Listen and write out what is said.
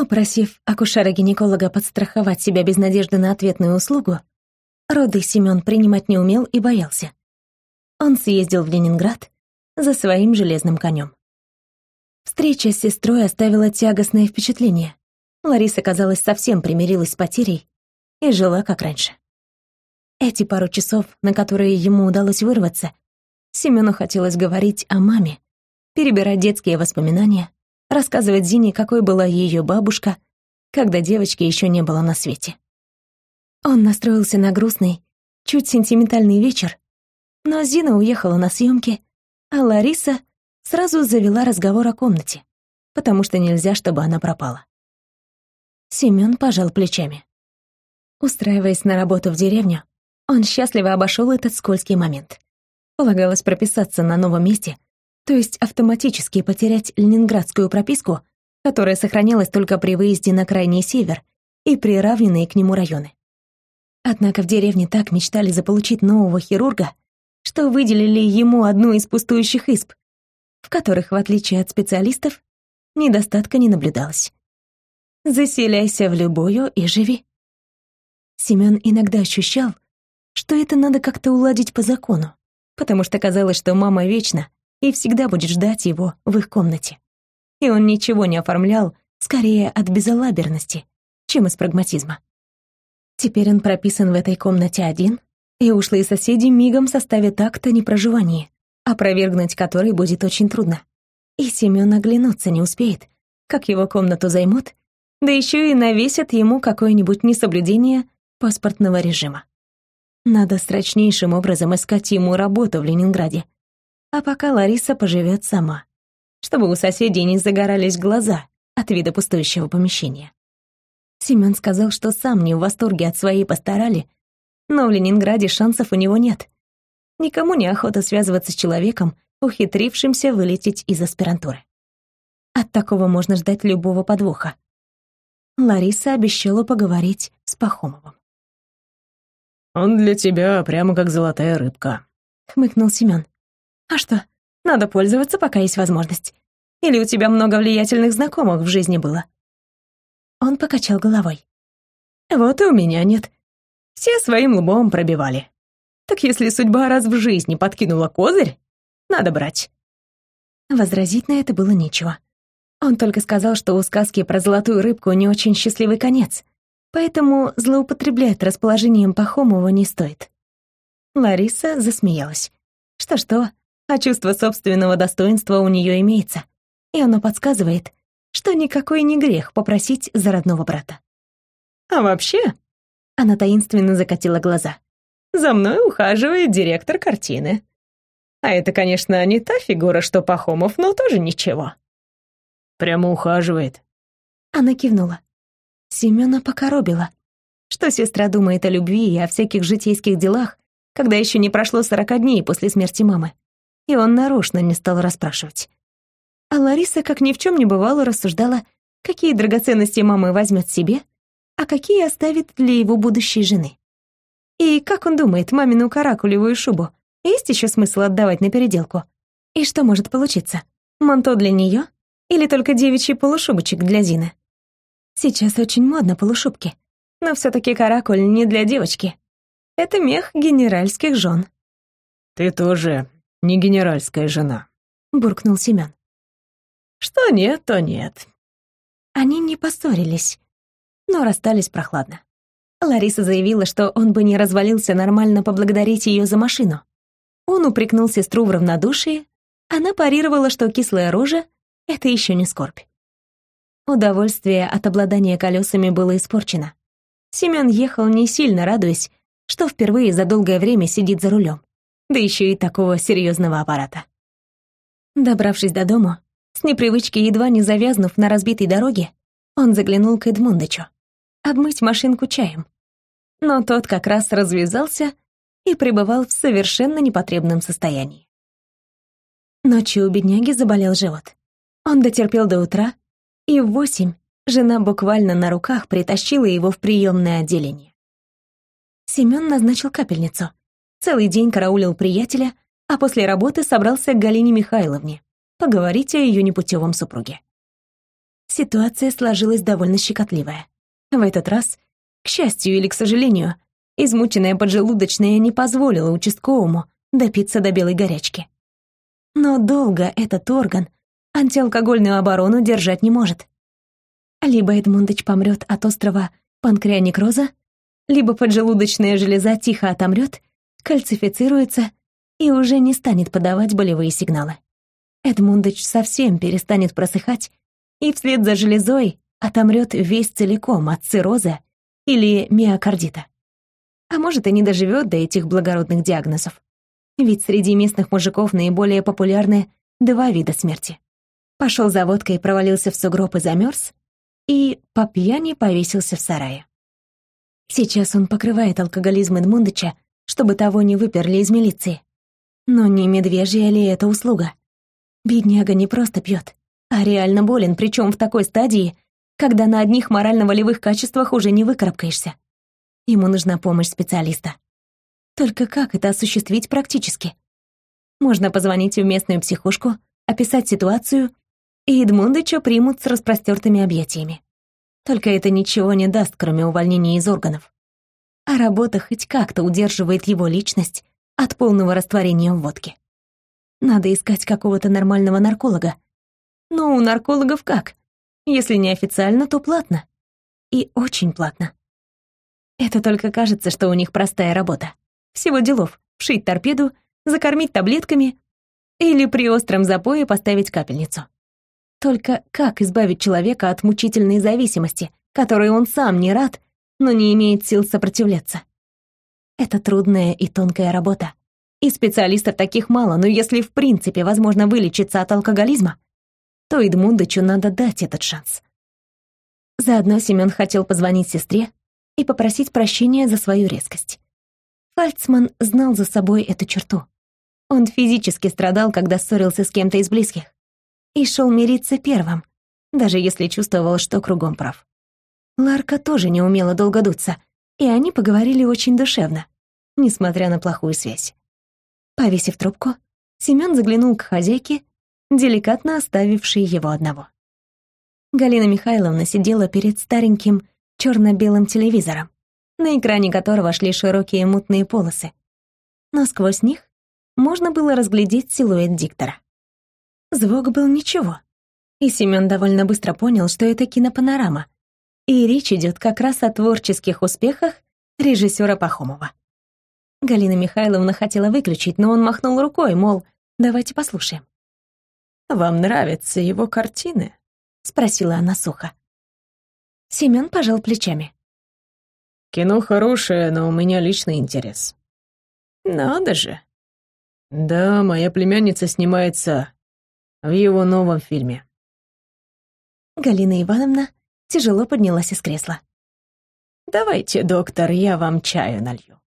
Попросив акушера-гинеколога подстраховать себя без надежды на ответную услугу, роды Семён принимать не умел и боялся. Он съездил в Ленинград за своим железным конем. Встреча с сестрой оставила тягостное впечатление. Лариса, казалось, совсем примирилась с потерей и жила как раньше. Эти пару часов, на которые ему удалось вырваться, Семену хотелось говорить о маме, перебирать детские воспоминания, рассказывать Зине, какой была ее бабушка, когда девочки еще не было на свете. Он настроился на грустный, чуть сентиментальный вечер, но Зина уехала на съемки, а Лариса сразу завела разговор о комнате, потому что нельзя, чтобы она пропала. Семён пожал плечами. Устраиваясь на работу в деревню, он счастливо обошел этот скользкий момент. Полагалось прописаться на новом месте, то есть автоматически потерять ленинградскую прописку, которая сохранялась только при выезде на крайний север и приравненные к нему районы. Однако в деревне так мечтали заполучить нового хирурга, что выделили ему одну из пустующих изб, в которых, в отличие от специалистов, недостатка не наблюдалось. Заселяйся в любую и живи. Семён иногда ощущал, что это надо как-то уладить по закону, потому что казалось, что мама вечна и всегда будет ждать его в их комнате. И он ничего не оформлял, скорее от безалаберности, чем из прагматизма. Теперь он прописан в этой комнате один, и ушлые соседи мигом составят акт о непроживании, опровергнуть который будет очень трудно. И Семён оглянуться не успеет, как его комнату займут, да еще и навесят ему какое-нибудь несоблюдение паспортного режима. Надо срочнейшим образом искать ему работу в Ленинграде. А пока Лариса поживет сама, чтобы у соседей не загорались глаза от вида пустующего помещения. Семен сказал, что сам не в восторге от своей постарали, но в Ленинграде шансов у него нет. Никому не охота связываться с человеком, ухитрившимся вылететь из аспирантуры. От такого можно ждать любого подвоха. Лариса обещала поговорить с Пахомовым. «Он для тебя прямо как золотая рыбка», — хмыкнул Семен. «А что, надо пользоваться, пока есть возможность. Или у тебя много влиятельных знакомых в жизни было?» Он покачал головой. «Вот и у меня нет. Все своим лбом пробивали. Так если судьба раз в жизни подкинула козырь, надо брать». Возразить на это было нечего. Он только сказал, что у сказки про золотую рыбку не очень счастливый конец, поэтому злоупотреблять расположением Пахомова не стоит. Лариса засмеялась. Что-что, а чувство собственного достоинства у нее имеется, и оно подсказывает, что никакой не грех попросить за родного брата. «А вообще...» — она таинственно закатила глаза. «За мной ухаживает директор картины. А это, конечно, не та фигура, что Пахомов, но тоже ничего». Прямо ухаживает. Она кивнула. Семёна покоробила. Что сестра думает о любви и о всяких житейских делах, когда еще не прошло сорока дней после смерти мамы. И он нарочно не стал расспрашивать. А Лариса, как ни в чем не бывало, рассуждала, какие драгоценности мама возьмет себе, а какие оставит для его будущей жены. И как он думает, мамину каракулевую шубу есть еще смысл отдавать на переделку? И что может получиться? Манто для нее или только девичий полушубочек для Зины? Сейчас очень модно полушубки. Но все-таки каракуль не для девочки. Это мех генеральских жен. «Ты тоже не генеральская жена», — буркнул Семен. «Что нет, то нет». Они не поссорились, но расстались прохладно. Лариса заявила, что он бы не развалился нормально поблагодарить ее за машину. Он упрекнул сестру в равнодушии, она парировала, что кислая рожа это еще не скорбь. Удовольствие от обладания колесами было испорчено. Семен ехал не сильно радуясь, что впервые за долгое время сидит за рулем, да еще и такого серьезного аппарата. Добравшись до дома, с непривычки едва не завязнув на разбитой дороге, он заглянул к Эдмундычу. Обмыть машинку чаем. Но тот как раз развязался и пребывал в совершенно непотребном состоянии. Ночью у бедняги заболел живот. Он дотерпел до утра, и в восемь жена буквально на руках притащила его в приемное отделение. Семен назначил капельницу. Целый день караулил приятеля, а после работы собрался к Галине Михайловне поговорить о ее непутевом супруге. Ситуация сложилась довольно щекотливая. В этот раз, к счастью или к сожалению, измученная поджелудочная не позволила участковому допиться до белой горячки. Но долго этот орган антиалкогольную оборону держать не может. Либо Эдмундыч помрет от острого панкреонекроза, либо поджелудочная железа тихо отомрет, кальцифицируется и уже не станет подавать болевые сигналы. Эдмундыч совсем перестанет просыхать и вслед за железой отомрет весь целиком от цирроза или миокардита. А может, и не доживет до этих благородных диагнозов. Ведь среди местных мужиков наиболее популярны два вида смерти. Пошел за водкой, провалился в сугроб и замерз, и по пьяни повесился в сарае. Сейчас он покрывает алкоголизм Эдмундыча, чтобы того не выперли из милиции. Но не медвежья ли это услуга? Бедняга не просто пьет, а реально болен, причем в такой стадии, когда на одних морально-волевых качествах уже не выкарабкаешься. Ему нужна помощь специалиста. Только как это осуществить практически? Можно позвонить в местную психушку, описать ситуацию, и Эдмундыча примут с распростертыми объятиями. Только это ничего не даст, кроме увольнения из органов. А работа хоть как-то удерживает его личность от полного растворения в водке. Надо искать какого-то нормального нарколога. Но у наркологов как? Если не официально, то платно. И очень платно. Это только кажется, что у них простая работа. Всего делов — вшить торпеду, закормить таблетками или при остром запое поставить капельницу. Только как избавить человека от мучительной зависимости, которой он сам не рад, но не имеет сил сопротивляться? Это трудная и тонкая работа. И специалистов таких мало, но если в принципе возможно вылечиться от алкоголизма, то Эдмундычу надо дать этот шанс. Заодно Семён хотел позвонить сестре и попросить прощения за свою резкость. Фальцман знал за собой эту черту. Он физически страдал, когда ссорился с кем-то из близких. И шел мириться первым, даже если чувствовал, что кругом прав. Ларка тоже не умела долго дуться, и они поговорили очень душевно, несмотря на плохую связь. Повесив трубку, Семён заглянул к хозяйке, деликатно оставившей его одного. Галина Михайловна сидела перед стареньким черно-белым телевизором, на экране которого шли широкие мутные полосы. Но сквозь них можно было разглядеть силуэт диктора. Звук был ничего, и Семён довольно быстро понял, что это кинопанорама, и речь идет как раз о творческих успехах режиссера Пахомова. Галина Михайловна хотела выключить, но он махнул рукой, мол, давайте послушаем. «Вам нравятся его картины?» — спросила она сухо. Семён пожал плечами. «Кино хорошее, но у меня личный интерес». «Надо же». «Да, моя племянница снимается в его новом фильме». Галина Ивановна тяжело поднялась из кресла. «Давайте, доктор, я вам чаю налью».